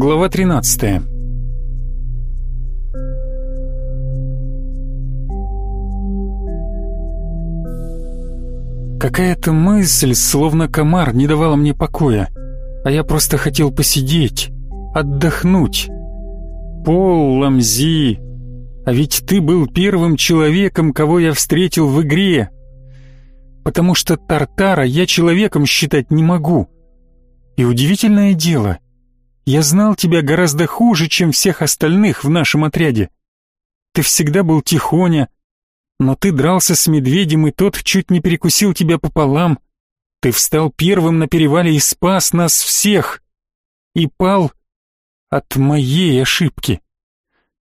Глава 13. Какая-то мысль, словно комар, не давала мне покоя, а я просто хотел посидеть, отдохнуть. Пол Ламзи, а ведь ты был первым человеком, кого я встретил в игре. Потому что Тартара я человеком считать не могу. И удивительное дело, я знал тебя гораздо хуже, чем всех остальных в нашем отряде. Ты всегда был тихоня, но ты дрался с медведем, и тот чуть не перекусил тебя пополам. Ты встал первым на перевале и спас нас всех. И пал от моей ошибки,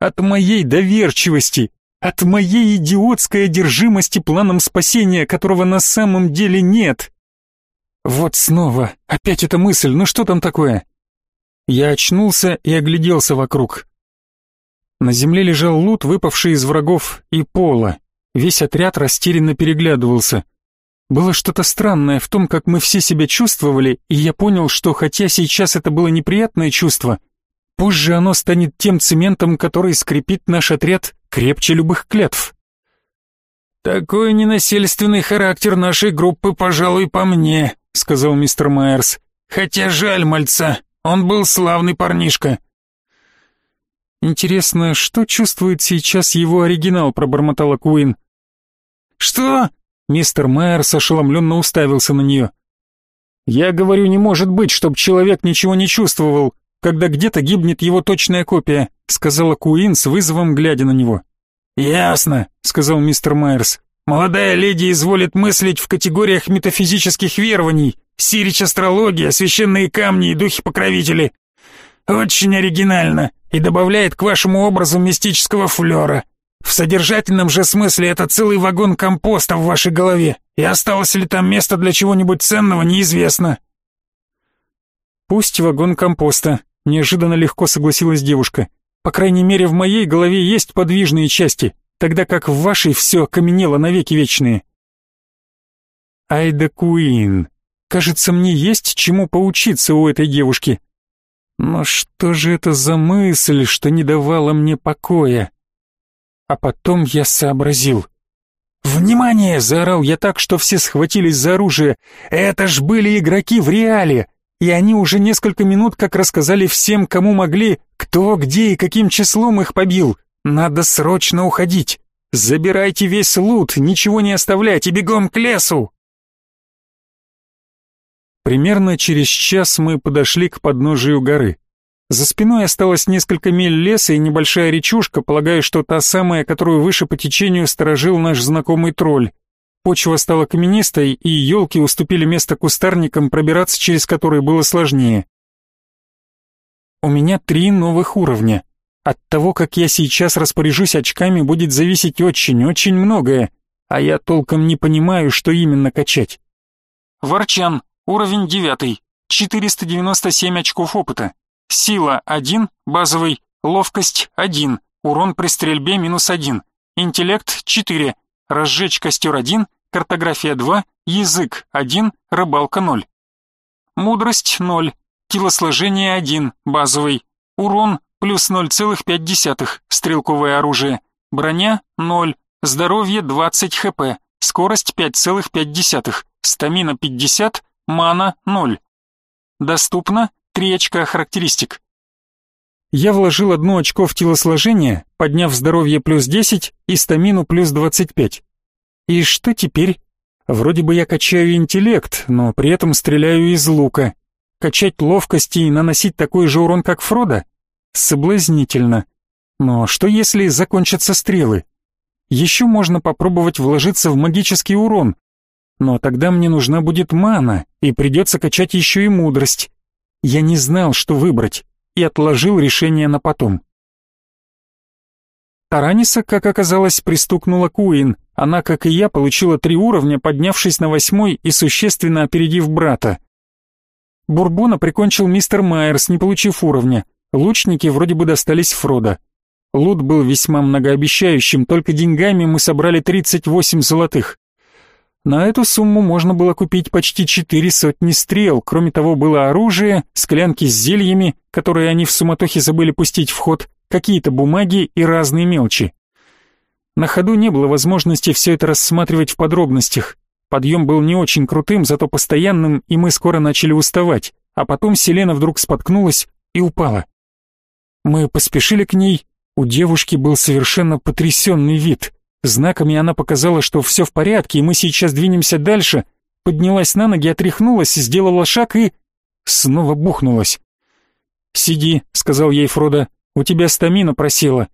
от моей доверчивости, от моей идиотской одержимости планом спасения, которого на самом деле нет. Вот снова, опять эта мысль, ну что там такое? Я очнулся и огляделся вокруг. На земле лежал лут, выпавший из врагов и пола. Весь отряд растерянно переглядывался. Было что-то странное в том, как мы все себя чувствовали, и я понял, что хотя сейчас это было неприятное чувство, позже оно станет тем цементом, который скрепит наш отряд крепче любых клятв. «Такой ненасильственный характер нашей группы, пожалуй, по мне», — сказал мистер Майерс. «Хотя жаль мальца, он был славный парнишка. Интересно, что чувствует сейчас его оригинал, пробормотала Куин. Что? Мистер Майерс ошеломленно уставился на нее. Я говорю, не может быть, чтобы человек ничего не чувствовал, когда где-то гибнет его точная копия, сказала Куин с вызовом глядя на него. Ясно, сказал мистер Майерс. Молодая леди изволит мыслить в категориях метафизических верований, сирич астрология, священные камни и духи-покровители. Очень оригинально и добавляет к вашему образу мистического флера. В содержательном же смысле это целый вагон компоста в вашей голове, и осталось ли там место для чего-нибудь ценного, неизвестно. Пусть вагон компоста, неожиданно легко согласилась девушка. По крайней мере, в моей голове есть подвижные части, тогда как в вашей все окаменело навеки вечные. Айда Куин. Кажется, мне есть чему поучиться у этой девушки. Но что же это за мысль, что не давала мне покоя? А потом я сообразил. «Внимание!» — заорал я так, что все схватились за оружие. «Это ж были игроки в реале!» И они уже несколько минут как рассказали всем, кому могли, кто, где и каким числом их побил. Надо срочно уходить. Забирайте весь лут, ничего не оставляйте, бегом к лесу. Примерно через час мы подошли к подножию горы. За спиной осталось несколько миль леса и небольшая речушка, полагаю, что та самая, которую выше по течению сторожил наш знакомый тролль. Почва стала каменистой, и елки уступили место кустарникам, пробираться через которые было сложнее. У меня три новых уровня. От того, как я сейчас распоряжусь очками, будет зависеть очень-очень многое, а я толком не понимаю, что именно качать. Ворчан, уровень 9, 497 очков опыта. Сила 1, базовый, ловкость 1, урон при стрельбе минус 1, интеллект 4, разжечь костер 1, картография 2, язык 1, рыбалка 0. Мудрость 0, телосложение 1, базовый, урон плюс 0,5, стрелковое оружие, броня 0, здоровье 20 хп, скорость 5,5, стамина 50, мана 0. Доступно 3 очка характеристик. Я вложил одно очко в телосложение, подняв здоровье плюс 10 и стамину плюс 25. И что теперь? Вроде бы я качаю интеллект, но при этом стреляю из лука. Качать ловкость и наносить такой же урон, как Фрода? Соблазнительно. Но что если закончатся стрелы? Еще можно попробовать вложиться в магический урон. Но тогда мне нужна будет мана, и придется качать еще и мудрость. Я не знал, что выбрать, и отложил решение на потом. Тараниса, как оказалось, пристукнула Куин. Она, как и я, получила три уровня, поднявшись на восьмой и существенно опередив брата. Бурбона прикончил мистер Майерс, не получив уровня. Лучники вроде бы достались Фрода. Лут был весьма многообещающим, только деньгами мы собрали 38 золотых. На эту сумму можно было купить почти четыре сотни стрел, кроме того было оружие, склянки с зельями, которые они в суматохе забыли пустить в ход, какие-то бумаги и разные мелочи. На ходу не было возможности все это рассматривать в подробностях. Подъем был не очень крутым, зато постоянным, и мы скоро начали уставать, а потом Селена вдруг споткнулась и упала. Мы поспешили к ней, у девушки был совершенно потрясенный вид. Знаками она показала, что все в порядке, и мы сейчас двинемся дальше, поднялась на ноги, отряхнулась, сделала шаг и... снова бухнулась. «Сиди», — сказал ей Фродо, — «у тебя стамина просела».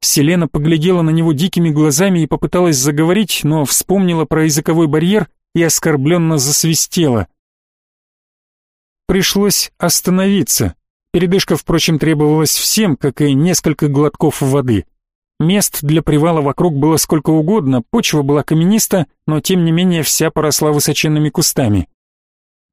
Селена поглядела на него дикими глазами и попыталась заговорить, но вспомнила про языковой барьер и оскорбленно засвистела. Пришлось остановиться. Передышка, впрочем, требовалась всем, как и несколько глотков воды. Мест для привала вокруг было сколько угодно, почва была камениста, но тем не менее вся поросла высоченными кустами.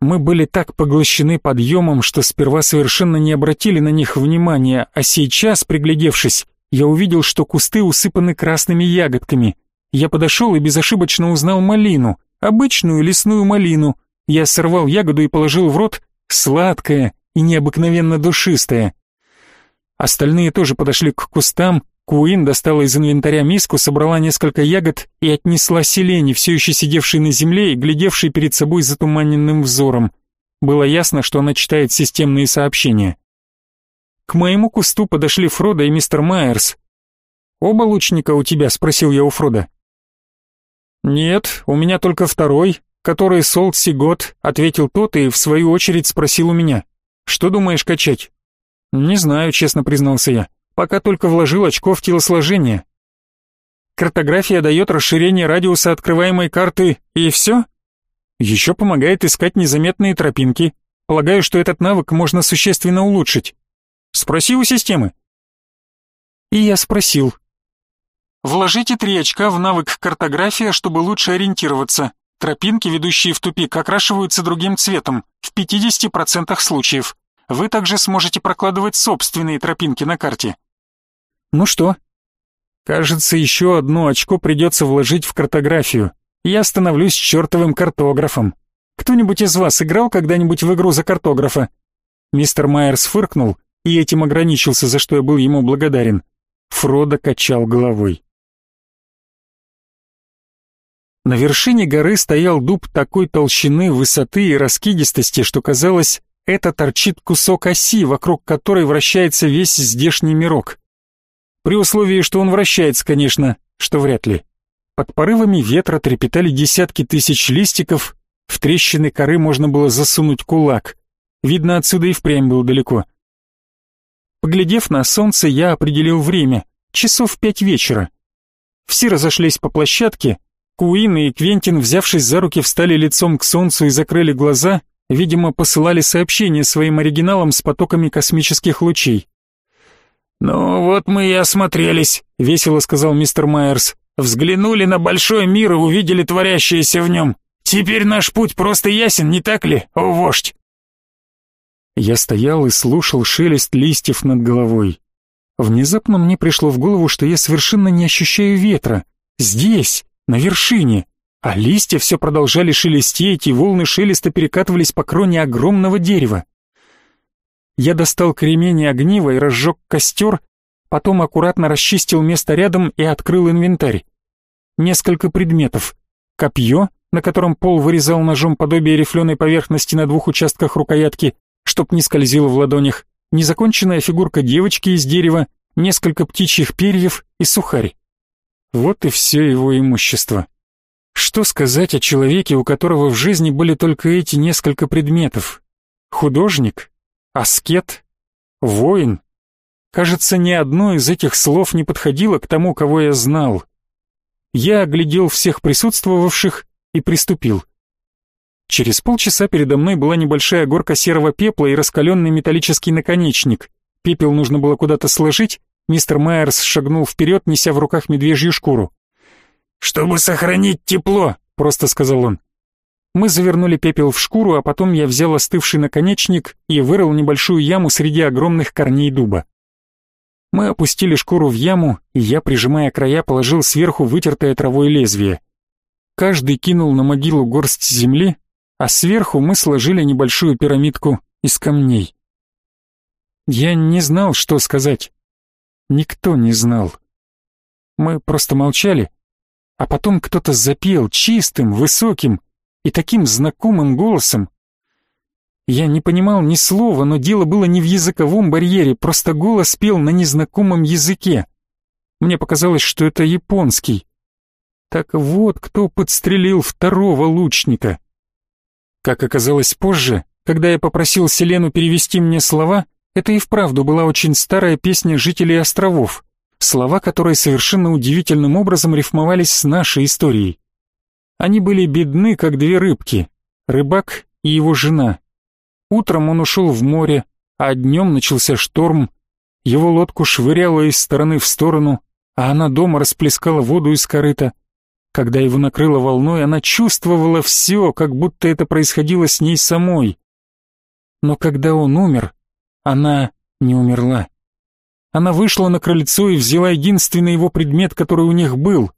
Мы были так поглощены подъемом, что сперва совершенно не обратили на них внимания, а сейчас, приглядевшись, я увидел, что кусты усыпаны красными ягодками. Я подошел и безошибочно узнал малину, обычную лесную малину. Я сорвал ягоду и положил в рот, сладкая и необыкновенно душистая. Остальные тоже подошли к кустам, Куин достала из инвентаря миску, собрала несколько ягод и отнесла Селене, все еще сидевшей на земле и глядевшей перед собой затуманенным взором. Было ясно, что она читает системные сообщения. К моему кусту подошли Фродо и мистер Майерс. «Оба лучника у тебя?» — спросил я у Фрода. «Нет, у меня только второй, который Солт Сигот», — ответил тот и в свою очередь спросил у меня. «Что думаешь качать?» «Не знаю», — честно признался я. «Пока только вложил очко в телосложение». «Картография дает расширение радиуса открываемой карты, и все?» «Еще помогает искать незаметные тропинки. Полагаю, что этот навык можно существенно улучшить». Спроси у системы. И я спросил. Вложите три очка в навык картография, чтобы лучше ориентироваться. Тропинки, ведущие в тупик, окрашиваются другим цветом, в 50% случаев. Вы также сможете прокладывать собственные тропинки на карте. Ну что? Кажется, еще одно очко придется вложить в картографию. Я становлюсь чертовым картографом. Кто-нибудь из вас играл когда-нибудь в игру за картографа? Мистер Майерс фыркнул и этим ограничился, за что я был ему благодарен. Фродо качал головой. На вершине горы стоял дуб такой толщины, высоты и раскидистости, что казалось, это торчит кусок оси, вокруг которой вращается весь здешний мирок. При условии, что он вращается, конечно, что вряд ли. Под порывами ветра трепетали десятки тысяч листиков, в трещины коры можно было засунуть кулак. Видно, отсюда и впрямь было далеко. Поглядев на солнце, я определил время — часов пять вечера. Все разошлись по площадке, Куин и Квентин, взявшись за руки, встали лицом к солнцу и закрыли глаза, видимо, посылали сообщения своим оригиналам с потоками космических лучей. «Ну вот мы и осмотрелись», — весело сказал мистер Майерс. «Взглянули на большой мир и увидели творящееся в нем. Теперь наш путь просто ясен, не так ли, о вождь?» Я стоял и слушал шелест листьев над головой. Внезапно мне пришло в голову, что я совершенно не ощущаю ветра. Здесь, на вершине. А листья все продолжали шелестеть, и волны шелеста перекатывались по кроне огромного дерева. Я достал кремень и огниво и разжег костер, потом аккуратно расчистил место рядом и открыл инвентарь. Несколько предметов. Копье, на котором пол вырезал ножом подобие рифленой поверхности на двух участках рукоятки, чтоб не скользило в ладонях, незаконченная фигурка девочки из дерева, несколько птичьих перьев и сухарь. Вот и все его имущество. Что сказать о человеке, у которого в жизни были только эти несколько предметов? Художник? Аскет? Воин? Кажется, ни одно из этих слов не подходило к тому, кого я знал. Я оглядел всех присутствовавших и приступил. Через полчаса передо мной была небольшая горка серого пепла и раскаленный металлический наконечник. Пепел нужно было куда-то сложить, мистер Майерс шагнул вперед, неся в руках медвежью шкуру. «Чтобы сохранить тепло», — просто сказал он. Мы завернули пепел в шкуру, а потом я взял остывший наконечник и вырыл небольшую яму среди огромных корней дуба. Мы опустили шкуру в яму, и я, прижимая края, положил сверху вытертое травой лезвие. каждый кинул на могилу горсть земли, а сверху мы сложили небольшую пирамидку из камней. Я не знал, что сказать. Никто не знал. Мы просто молчали, а потом кто-то запел чистым, высоким и таким знакомым голосом. Я не понимал ни слова, но дело было не в языковом барьере, просто голос пел на незнакомом языке. Мне показалось, что это японский. Так вот, кто подстрелил второго лучника. Как оказалось позже, когда я попросил Селену перевести мне слова, это и вправду была очень старая песня жителей островов, слова которой совершенно удивительным образом рифмовались с нашей историей. Они были бедны, как две рыбки, рыбак и его жена. Утром он ушел в море, а днем начался шторм, его лодку швыряло из стороны в сторону, а она дома расплескала воду из корыта. Когда его накрыло волной, она чувствовала все, как будто это происходило с ней самой. Но когда он умер, она не умерла. Она вышла на крыльцо и взяла единственный его предмет, который у них был.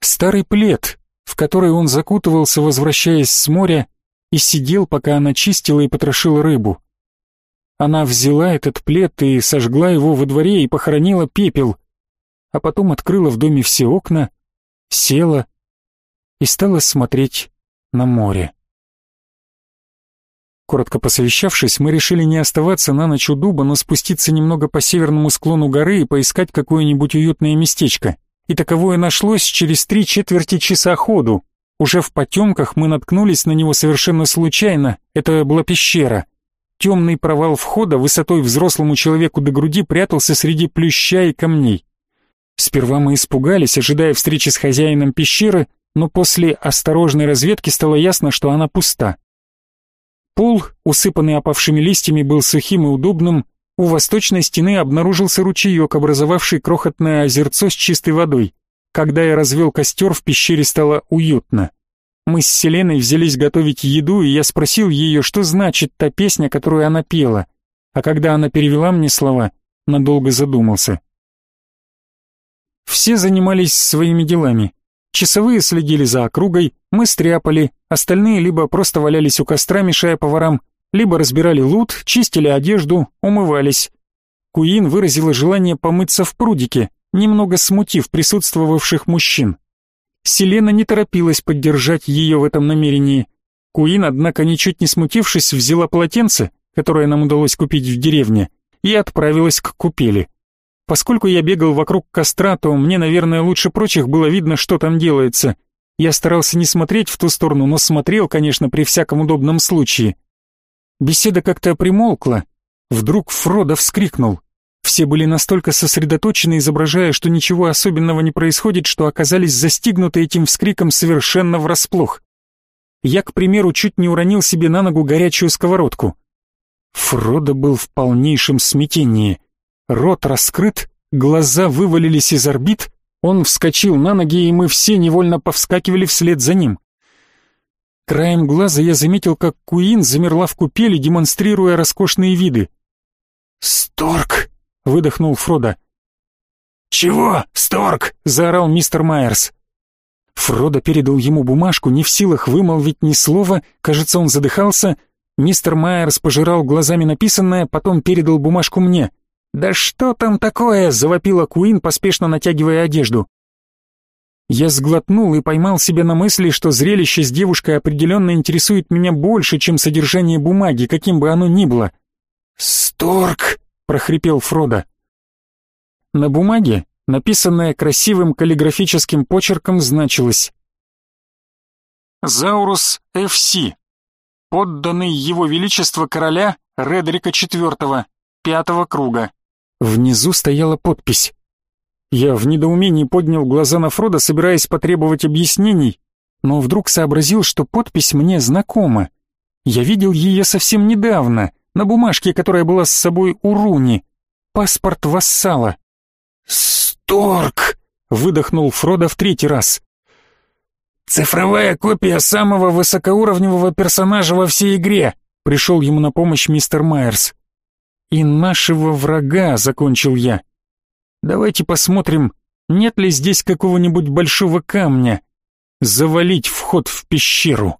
Старый плед, в который он закутывался, возвращаясь с моря, и сидел, пока она чистила и потрошила рыбу. Она взяла этот плед и сожгла его во дворе и похоронила пепел, а потом открыла в доме все окна, села и стала смотреть на море. Коротко посовещавшись, мы решили не оставаться на ночь у дуба, но спуститься немного по северному склону горы и поискать какое-нибудь уютное местечко. И таковое нашлось через три четверти часа ходу. Уже в потемках мы наткнулись на него совершенно случайно. Это была пещера. Темный провал входа высотой взрослому человеку до груди прятался среди плюща и камней. Сперва мы испугались, ожидая встречи с хозяином пещеры, но после осторожной разведки стало ясно, что она пуста. Пол, усыпанный опавшими листьями, был сухим и удобным. У восточной стены обнаружился ручеек, образовавший крохотное озерцо с чистой водой. Когда я развел костер, в пещере стало уютно. Мы с Селеной взялись готовить еду, и я спросил ее, что значит та песня, которую она пела. А когда она перевела мне слова, надолго задумался. Все занимались своими делами. Часовые следили за округой, мы стряпали, остальные либо просто валялись у костра, мешая поварам, либо разбирали лут, чистили одежду, умывались. Куин выразила желание помыться в прудике, немного смутив присутствовавших мужчин. Селена не торопилась поддержать ее в этом намерении. Куин, однако, ничуть не смутившись, взяла полотенце, которое нам удалось купить в деревне, и отправилась к купели. Поскольку я бегал вокруг костра, то мне, наверное, лучше прочих было видно, что там делается. Я старался не смотреть в ту сторону, но смотрел, конечно, при всяком удобном случае. Беседа как-то примолкла. Вдруг Фродо вскрикнул. Все были настолько сосредоточены, изображая, что ничего особенного не происходит, что оказались застигнуты этим вскриком совершенно врасплох. Я, к примеру, чуть не уронил себе на ногу горячую сковородку. Фродо был в полнейшем смятении — Рот раскрыт, глаза вывалились из орбит, он вскочил на ноги, и мы все невольно повскакивали вслед за ним. Краем глаза я заметил, как Куин замерла в купели, демонстрируя роскошные виды. «Сторг!» — выдохнул Фродо. «Чего, Сторг?» — заорал мистер Майерс. Фродо передал ему бумажку, не в силах вымолвить ни слова, кажется, он задыхался. Мистер Майерс пожирал глазами написанное, потом передал бумажку мне. «Да что там такое?» — завопила Куин, поспешно натягивая одежду. Я сглотнул и поймал себя на мысли, что зрелище с девушкой определенно интересует меня больше, чем содержание бумаги, каким бы оно ни было. «Сторг!» — прохрипел Фродо. На бумаге, написанное красивым каллиграфическим почерком, значилось «Заурус Ф.С. Подданный его величество короля Редрика IV, пятого круга». Внизу стояла подпись. Я в недоумении поднял глаза на Фрода, собираясь потребовать объяснений, но вдруг сообразил, что подпись мне знакома. Я видел ее совсем недавно, на бумажке, которая была с собой у Руни. Паспорт вассала. «Сторг!» — выдохнул Фродо в третий раз. «Цифровая копия самого высокоуровневого персонажа во всей игре!» — пришел ему на помощь мистер Майерс и нашего врага», — закончил я. «Давайте посмотрим, нет ли здесь какого-нибудь большого камня. завалить вход в пещеру.